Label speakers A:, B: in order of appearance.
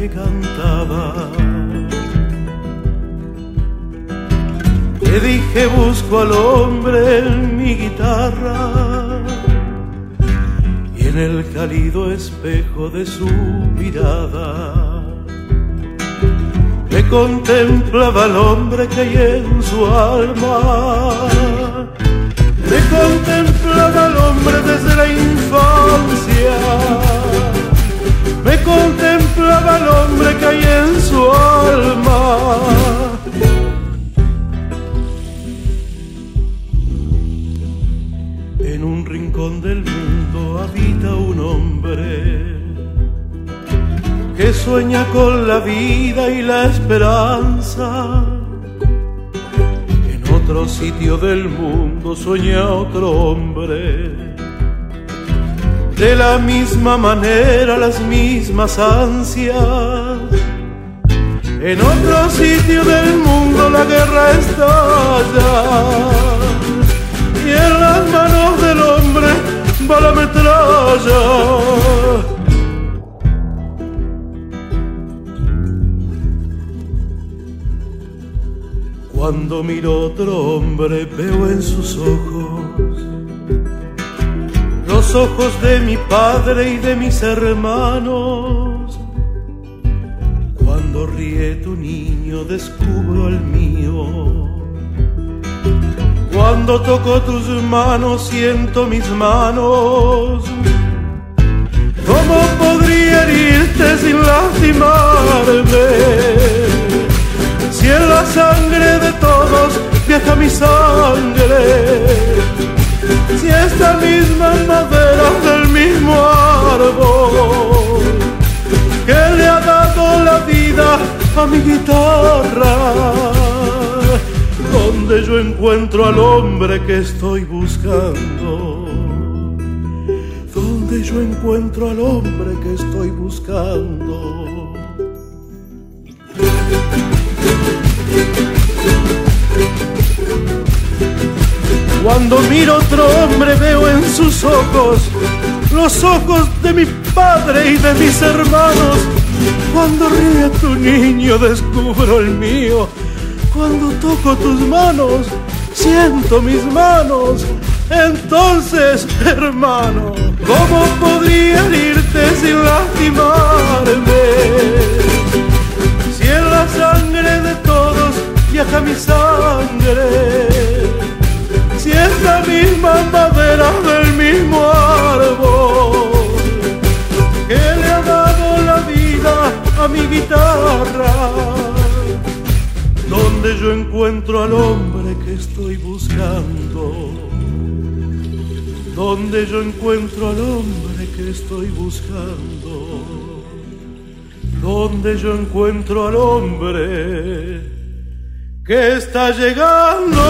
A: que cantaba. Le dije busco al hombre en mi guitarra y en el cálido espejo de su mirada me contemplaba el hombre que hay en su alma. En un rincón del mundo habita un hombre que sueña con la vida y la esperanza. En otro sitio del mundo sueña otro hombre. De la misma manera, las mismas ansias. En otro sitio del mundo la guerra estalla. Cuando miro otro hombre veo en sus ojos los ojos de mi padre y de mis hermanos. Cuando ríe tu niño descubro el mío. Cuando toco tus manos siento mis manos. ¿Cómo podría herirte a mi guitarra, donde yo encuentro al hombre que estoy buscando, donde yo encuentro al hombre que estoy buscando. Cuando miro otro hombre veo en sus ojos los ojos de mi padre y de mis hermanos. Cuando ríe tu niño descubro el mío. Cuando toco tus manos siento mis manos. Entonces, hermano, ¿cómo podría herirte sin lastimarme? Si en la sangre de todos viaja mi sangre encuentro al hombre que estoy buscando, donde yo encuentro al hombre que estoy buscando, donde yo encuentro al hombre que está llegando.